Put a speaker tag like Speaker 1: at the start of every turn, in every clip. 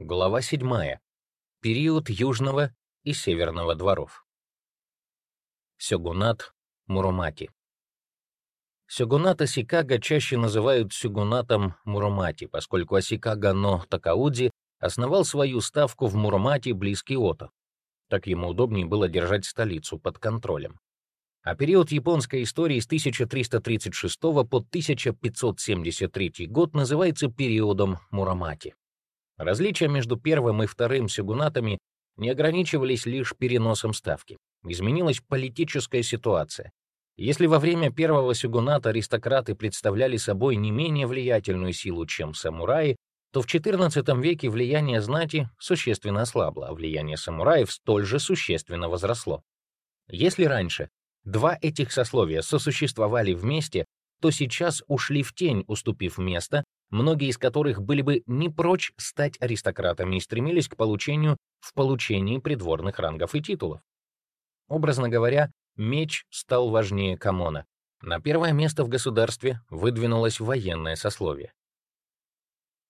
Speaker 1: Глава 7. Период Южного и Северного дворов. Сёгунат Муромати. Сёгунат Асикага чаще называют сёгунатом Муромати, поскольку Асикага но Такауди основал свою ставку в Муромати близ Киото. Так ему удобнее было держать столицу под контролем. А период японской истории с 1336 по 1573 год называется периодом Муромати. Различия между первым и вторым сёгунатами не ограничивались лишь переносом ставки. Изменилась политическая ситуация. Если во время первого сёгуната аристократы представляли собой не менее влиятельную силу, чем самураи, то в XIV веке влияние знати существенно ослабло, а влияние самураев столь же существенно возросло. Если раньше два этих сословия сосуществовали вместе, то сейчас ушли в тень, уступив место многие из которых были бы не прочь стать аристократами и стремились к получению в получении придворных рангов и титулов. Образно говоря, меч стал важнее камона. На первое место в государстве выдвинулось военное сословие.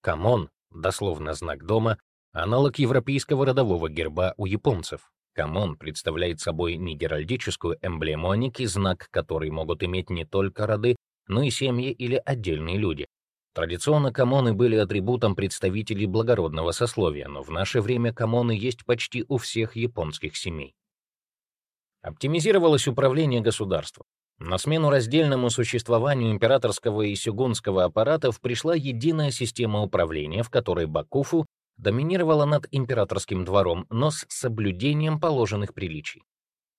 Speaker 1: Камон, дословно знак дома, аналог европейского родового герба у японцев. Камон представляет собой не геральдическую эмблему, а некий знак, который могут иметь не только роды, но и семьи или отдельные люди. Традиционно комоны были атрибутом представителей благородного сословия, но в наше время комоны есть почти у всех японских семей. Оптимизировалось управление государством. На смену раздельному существованию императорского и сюгунского аппаратов пришла единая система управления, в которой Бакуфу доминировала над императорским двором, но с соблюдением положенных приличий.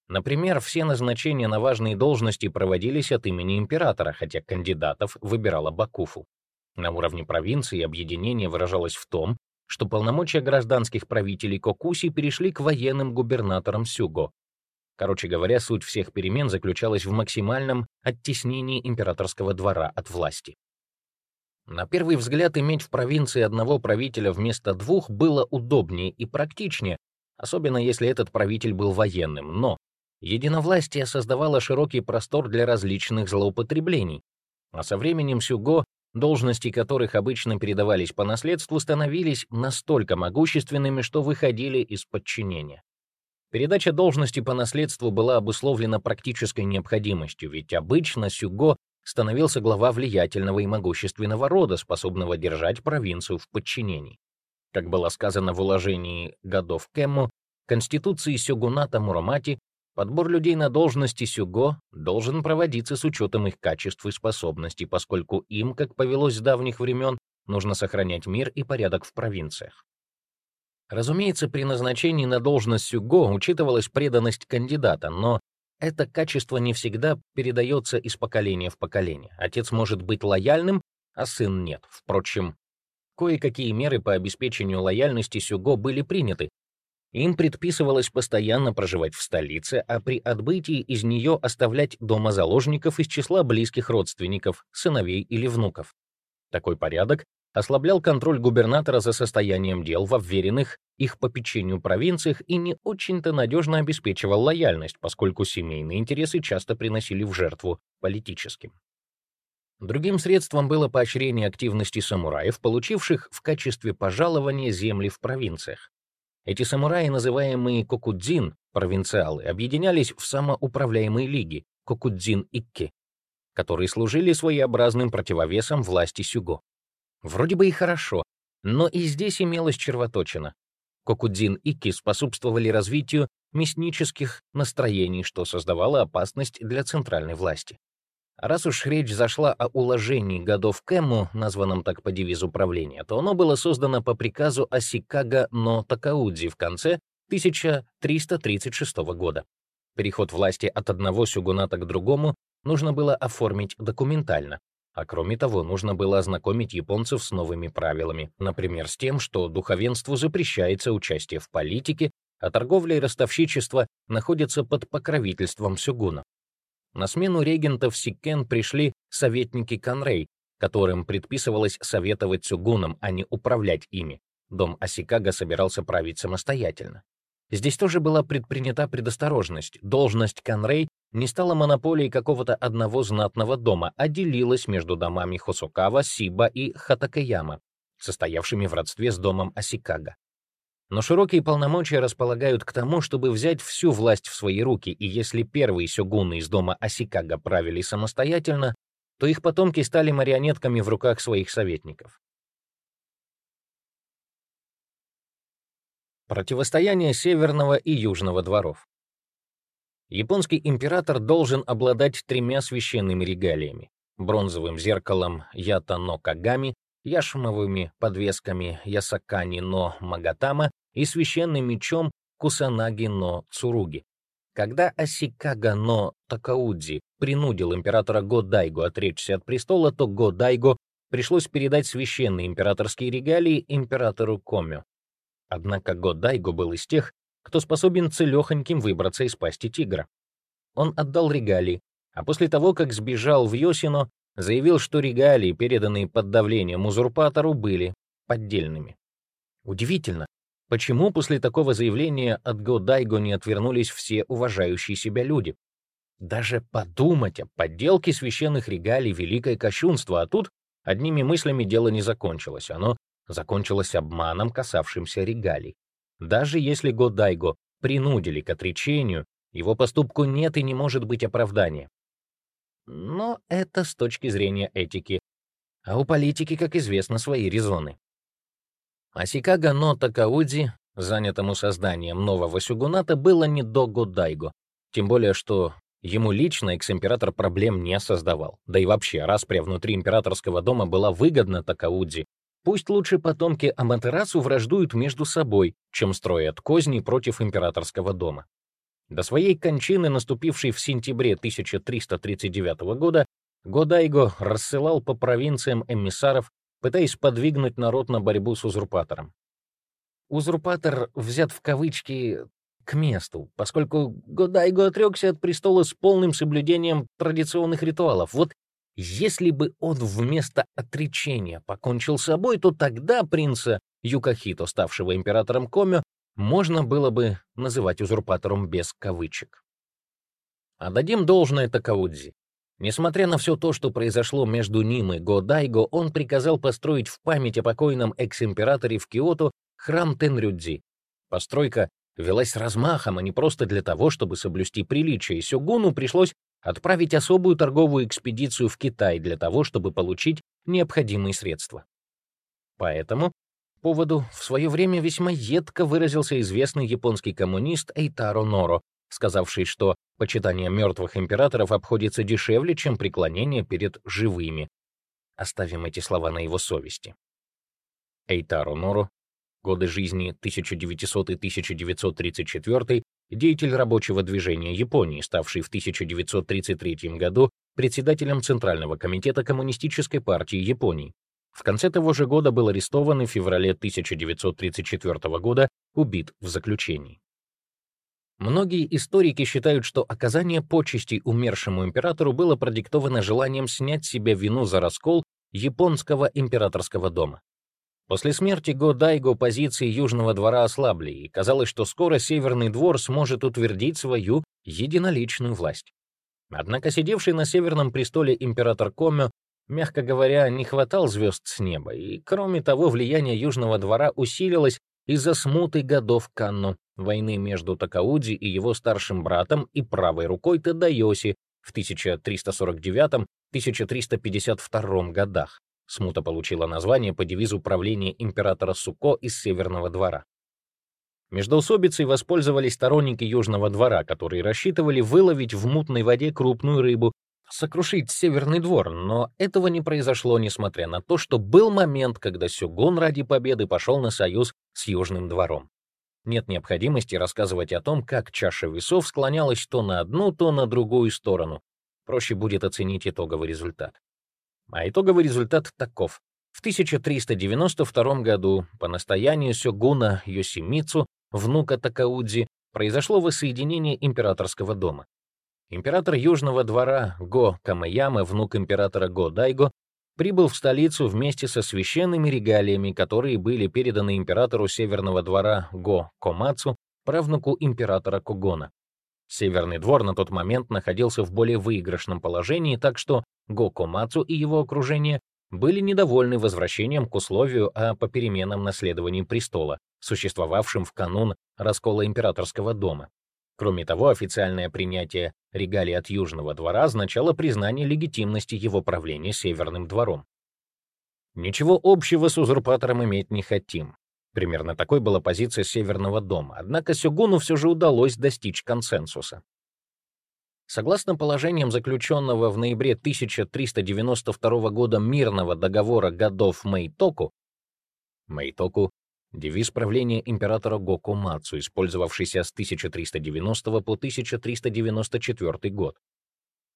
Speaker 1: Например, все назначения на важные должности проводились от имени императора, хотя кандидатов выбирала Бакуфу. На уровне провинции объединение выражалось в том, что полномочия гражданских правителей Кокуси перешли к военным губернаторам Сюго. Короче говоря, суть всех перемен заключалась в максимальном оттеснении императорского двора от власти. На первый взгляд иметь в провинции одного правителя вместо двух было удобнее и практичнее, особенно если этот правитель был военным, но единовластие создавало широкий простор для различных злоупотреблений, а со временем Сюго должности которых обычно передавались по наследству, становились настолько могущественными, что выходили из подчинения. Передача должности по наследству была обусловлена практической необходимостью, ведь обычно Сюго становился глава влиятельного и могущественного рода, способного держать провинцию в подчинении. Как было сказано в уложении годов Кэмму, Конституции Сёгуната Муромати Подбор людей на должности сюго должен проводиться с учетом их качеств и способностей, поскольку им, как повелось с давних времен, нужно сохранять мир и порядок в провинциях. Разумеется, при назначении на должность сюго учитывалась преданность кандидата, но это качество не всегда передается из поколения в поколение. Отец может быть лояльным, а сын нет. Впрочем, кое-какие меры по обеспечению лояльности сюго были приняты, им предписывалось постоянно проживать в столице, а при отбытии из нее оставлять дома заложников из числа близких родственников, сыновей или внуков. Такой порядок ослаблял контроль губернатора за состоянием дел в обверенных их попечению провинциях и не очень-то надежно обеспечивал лояльность, поскольку семейные интересы часто приносили в жертву политическим. Другим средством было поощрение активности самураев, получивших в качестве пожалования земли в провинциях. Эти самураи, называемые кокудзин, провинциалы, объединялись в самоуправляемые лиги, кокудзин-икки, которые служили своеобразным противовесом власти Сюго. Вроде бы и хорошо, но и здесь имелась червоточина. Кокудзин-икки способствовали развитию мяснических настроений, что создавало опасность для центральной власти. Раз уж речь зашла о уложении годов Кэму, названном так по девизу правления, то оно было создано по приказу Асикага но Такаудзи в конце 1336 года. Переход власти от одного сюгуната к другому нужно было оформить документально, а кроме того, нужно было ознакомить японцев с новыми правилами, например, с тем, что духовенству запрещается участие в политике, а торговля и ростовщичество находятся под покровительством сюгуна. На смену регентов Сиккен пришли советники Канрей, которым предписывалось советовать сюгунам, а не управлять ими. Дом Асикага собирался править самостоятельно. Здесь тоже была предпринята предосторожность. Должность Канрей не стала монополией какого-то одного знатного дома, а делилась между домами Хосокава, Сиба и Хатакаяма. состоявшими в родстве с домом Осикага. Но широкие полномочия располагают к тому, чтобы взять всю власть в свои руки, и если первые сёгуны из дома Осикага правили самостоятельно, то их потомки стали марионетками в руках своих советников. Противостояние Северного и Южного дворов. Японский император должен обладать тремя священными регалиями — бронзовым зеркалом Ята-но Кагами, яшмовыми подвесками Ясакани-но Магатама и священным мечом Кусанаги-но Цуруги. Когда Асикага-но Такаудзи принудил императора Годайго отречься от престола, то Годайго пришлось передать священные императорские регалии императору Комю. Однако Годайго был из тех, кто способен целехоньким выбраться из пасти тигра. Он отдал регалии, а после того, как сбежал в Йосино, заявил, что регалии, переданные под давлением узурпатору, были поддельными. Удивительно, почему после такого заявления от Годайго не отвернулись все уважающие себя люди. Даже подумать о подделке священных регалий — великое кощунство, а тут одними мыслями дело не закончилось, оно закончилось обманом, касавшимся регалий. Даже если Годайго принудили к отречению, его поступку нет и не может быть оправдания. Но это с точки зрения этики. А у политики, как известно, свои резоны. Асикага но Такаудзи, занятому созданием нового сюгуната, было не до Годайго, тем более что ему лично экс-император проблем не создавал. Да и вообще, распря внутри императорского дома была выгодна Такаудзи, Пусть лучше потомки Аматерасу враждуют между собой, чем строят козни против императорского дома. До своей кончины, наступившей в сентябре 1339 года, Годайго рассылал по провинциям эмиссаров, пытаясь подвигнуть народ на борьбу с узурпатором. Узурпатор взят в кавычки к месту, поскольку Годайго отрекся от престола с полным соблюдением традиционных ритуалов. Вот если бы он вместо отречения покончил с собой, то тогда принца Юкахито, ставшего императором Комё, можно было бы называть узурпатором без кавычек. Отдадим должное Такаудзи. Несмотря на все то, что произошло между ним и Годайго, он приказал построить в память о покойном экс-императоре в Киото храм Тенрюдзи. Постройка велась размахом, а не просто для того, чтобы соблюсти приличие. Сёгуну пришлось отправить особую торговую экспедицию в Китай для того, чтобы получить необходимые средства. Поэтому поводу в свое время весьма едко выразился известный японский коммунист Эйтаро Норо, сказавший, что почитание мертвых императоров обходится дешевле, чем преклонение перед живыми. Оставим эти слова на его совести. Эйтаро Норо, годы жизни 1900-1934, деятель рабочего движения Японии, ставший в 1933 году председателем Центрального комитета Коммунистической партии Японии. В конце того же года был арестован и в феврале 1934 года убит в заключении. Многие историки считают, что оказание почестей умершему императору было продиктовано желанием снять с себя вину за раскол японского императорского дома. После смерти Годайго позиции Южного двора ослабли, и казалось, что скоро Северный двор сможет утвердить свою единоличную власть. Однако сидевший на Северном престоле император Комё, мягко говоря, не хватал звезд с неба, и, кроме того, влияние Южного двора усилилось из-за смуты годов Канно, войны между Такауди и его старшим братом и правой рукой Тадайоси в 1349-1352 годах. Смута получила название по девизу правления императора Суко из Северного двора. Междоусобицей воспользовались сторонники Южного двора, которые рассчитывали выловить в мутной воде крупную рыбу, сокрушить Северный двор, но этого не произошло, несмотря на то, что был момент, когда Сюгон ради победы пошел на союз с Южным двором. Нет необходимости рассказывать о том, как чаша весов склонялась то на одну, то на другую сторону. Проще будет оценить итоговый результат. А итоговый результат таков. В 1392 году по настоянию сёгуна Йосимицу, внука Такаудзи, произошло воссоединение императорского дома. Император Южного двора Го Камаяма, внук императора Го Дайго, прибыл в столицу вместе со священными регалиями, которые были переданы императору Северного двора Го Комацу, правнуку императора Когона. Северный двор на тот момент находился в более выигрышном положении, так что Гокомацу и его окружение были недовольны возвращением к условию о попеременном наследовании престола, существовавшим в канун раскола императорского дома. Кроме того, официальное принятие регалий от Южного двора означало признание легитимности его правления Северным двором. Ничего общего с узурпатором иметь не хотим. Примерно такой была позиция Северного дома, однако Сёгуну все же удалось достичь консенсуса. Согласно положениям заключенного в ноябре 1392 года мирного договора годов Мэйтоку, Мэйтоку — девиз правления императора Гоку Мацу, использовавшийся с 1390 по 1394 год.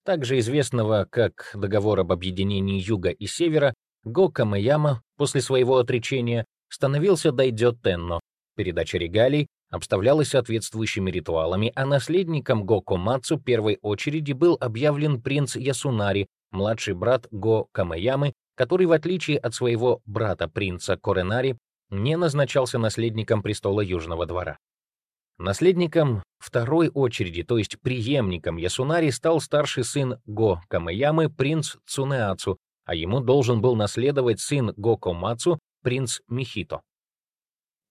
Speaker 1: Также известного как договор об объединении Юга и Севера, Гока Мэяма после своего отречения становился Дайдзё Тенно, передача регалий обставлялась соответствующими ритуалами, а наследником Го Мацу первой очереди был объявлен принц Ясунари, младший брат Го Камаямы, который, в отличие от своего брата принца Коренари, не назначался наследником престола Южного двора. Наследником второй очереди, то есть преемником Ясунари, стал старший сын Го Камаямы, принц Цунеацу, а ему должен был наследовать сын Го Комацу, принц Михито.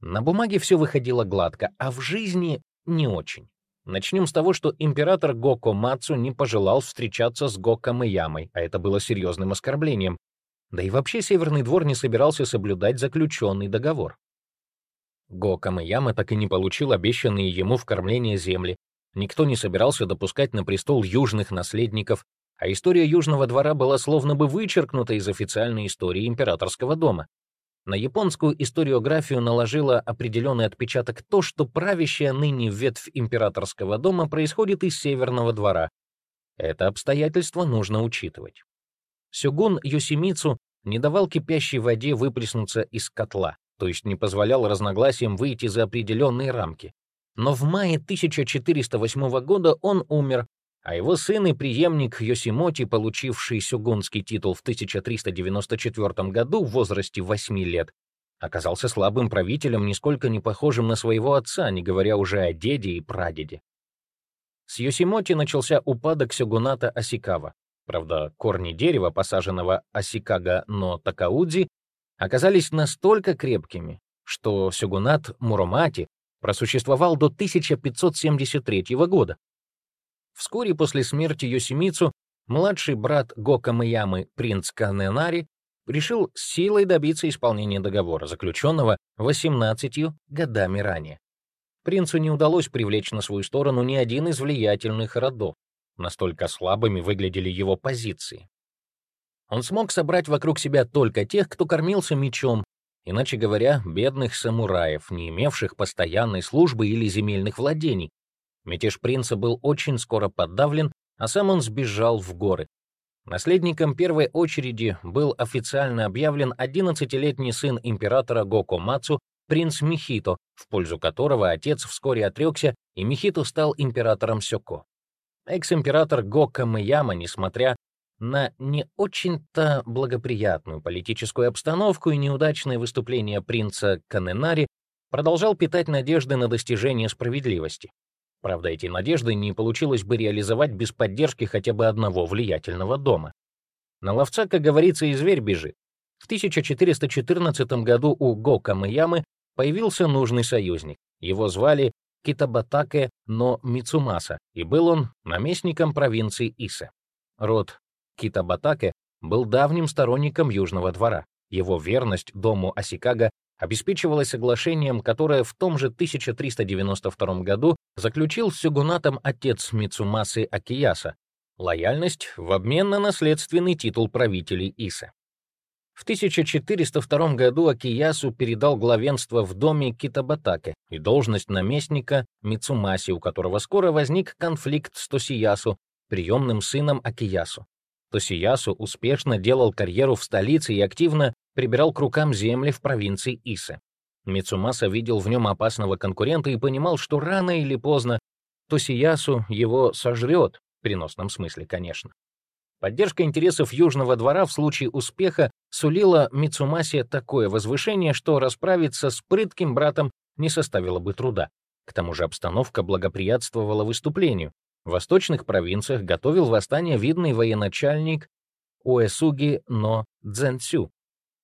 Speaker 1: На бумаге все выходило гладко, а в жизни не очень. Начнем с того, что император Гоко Мацу не пожелал встречаться с Гоко Мэямой, а это было серьезным оскорблением. Да и вообще Северный двор не собирался соблюдать заключенный договор. Гоко Мэяма так и не получил обещанные ему в земли. Никто не собирался допускать на престол южных наследников, а история Южного двора была словно бы вычеркнута из официальной истории императорского дома. На японскую историографию наложила определенный отпечаток то, что правящая ныне ветвь императорского дома происходит из Северного двора. Это обстоятельство нужно учитывать. Сёгун Йосимицу не давал кипящей воде выплеснуться из котла, то есть не позволял разногласиям выйти за определенные рамки. Но в мае 1408 года он умер, а его сын и преемник Йосимоти, получивший сёгунский титул в 1394 году в возрасте 8 лет, оказался слабым правителем, нисколько не похожим на своего отца, не говоря уже о деде и прадеде. С Йосимоти начался упадок сёгуната Асикава. Правда, корни дерева, посаженного Асикага но Такаудзи, оказались настолько крепкими, что сёгунат Муромати просуществовал до 1573 года, Вскоре после смерти Йосимицу младший брат Гока Маямы, принц Каненари, решил силой добиться исполнения договора, заключенного 18 годами ранее. Принцу не удалось привлечь на свою сторону ни один из влиятельных родов, настолько слабыми выглядели его позиции. Он смог собрать вокруг себя только тех, кто кормился мечом, иначе говоря, бедных самураев, не имевших постоянной службы или земельных владений, Мятеж принца был очень скоро подавлен, а сам он сбежал в горы. Наследником первой очереди был официально объявлен 11-летний сын императора Гоко Мацу, принц Михито, в пользу которого отец вскоре отрекся, и Михито стал императором Сёко. Экс-император Гока Мияма, несмотря на не очень-то благоприятную политическую обстановку и неудачное выступление принца Каненари, продолжал питать надежды на достижение справедливости. Правда, эти надежды не получилось бы реализовать без поддержки хотя бы одного влиятельного дома. На ловца, как говорится, и зверь бежит. В 1414 году у Гока Маямы появился нужный союзник. Его звали Китабатаке но Мицумаса, и был он наместником провинции Исе. Род Китабатаке был давним сторонником Южного двора. Его верность дому Асикага обеспечивалось соглашением, которое в том же 1392 году заключил с сёгунатом отец Мицумасы Акияса, лояльность в обмен на наследственный титул правителей Иса. В 1402 году Акиясу передал главенство в доме Китабатаке и должность наместника Мицумаси, у которого скоро возник конфликт с Тосиясу, приемным сыном Акиясу. Тосиясу успешно делал карьеру в столице и активно прибирал к рукам земли в провинции Исе. Мицумаса видел в нем опасного конкурента и понимал, что рано или поздно Тосиясу его сожрет, в переносном смысле, конечно. Поддержка интересов Южного двора в случае успеха сулила Мицумасе такое возвышение, что расправиться с прытким братом не составило бы труда. К тому же обстановка благоприятствовала выступлению. В восточных провинциях готовил восстание видный военачальник Уэсуги но Дзэнцю.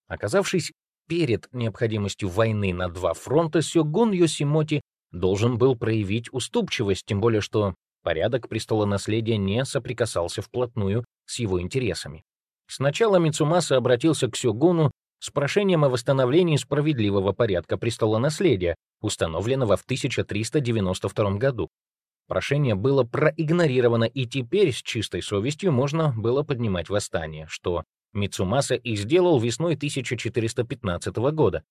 Speaker 1: Оказавшись перед необходимостью войны на два фронта, Сёгун Йосимоти должен был проявить уступчивость, тем более что порядок престола наследия не соприкасался вплотную с его интересами. Сначала Мицумаса обратился к Сёгуну с прошением о восстановлении справедливого порядка престола наследия, установленного в 1392 году. Прошение было проигнорировано, и теперь с чистой совестью можно было поднимать восстание, что Мицумаса и сделал весной 1415 года.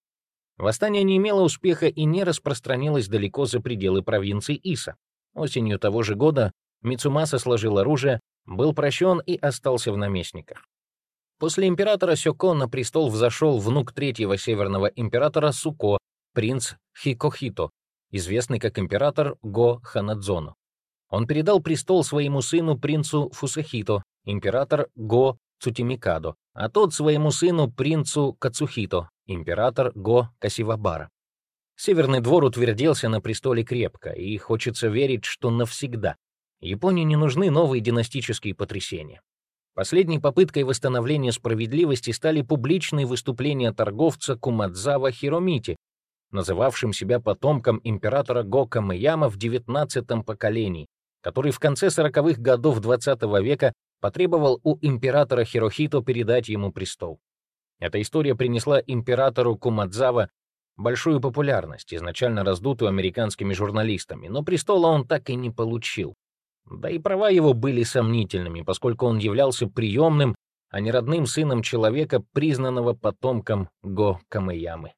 Speaker 1: Восстание не имело успеха и не распространилось далеко за пределы провинции Иса. Осенью того же года Мицумаса сложил оружие, был прощен и остался в наместниках. После императора Сёко на престол взошел внук третьего северного императора Суко, принц Хикохито, известный как император Го Ханадзоно. Он передал престол своему сыну принцу Фусахито, император Го Цутимикадо, а тот своему сыну принцу Кацухито, император Го Касивабара. Северный двор утвердился на престоле крепко, и хочется верить, что навсегда. Японии не нужны новые династические потрясения. Последней попыткой восстановления справедливости стали публичные выступления торговца Кумадзава Хиромити, называвшим себя потомком императора Гока Маяма в девятнадцатом поколении, который в конце сороковых годов XX века потребовал у императора Хирохито передать ему престол. Эта история принесла императору Кумадзава большую популярность, изначально раздутую американскими журналистами, но престола он так и не получил. Да и права его были сомнительными, поскольку он являлся приемным, а не родным сыном человека, признанного потомком Го Камыямы.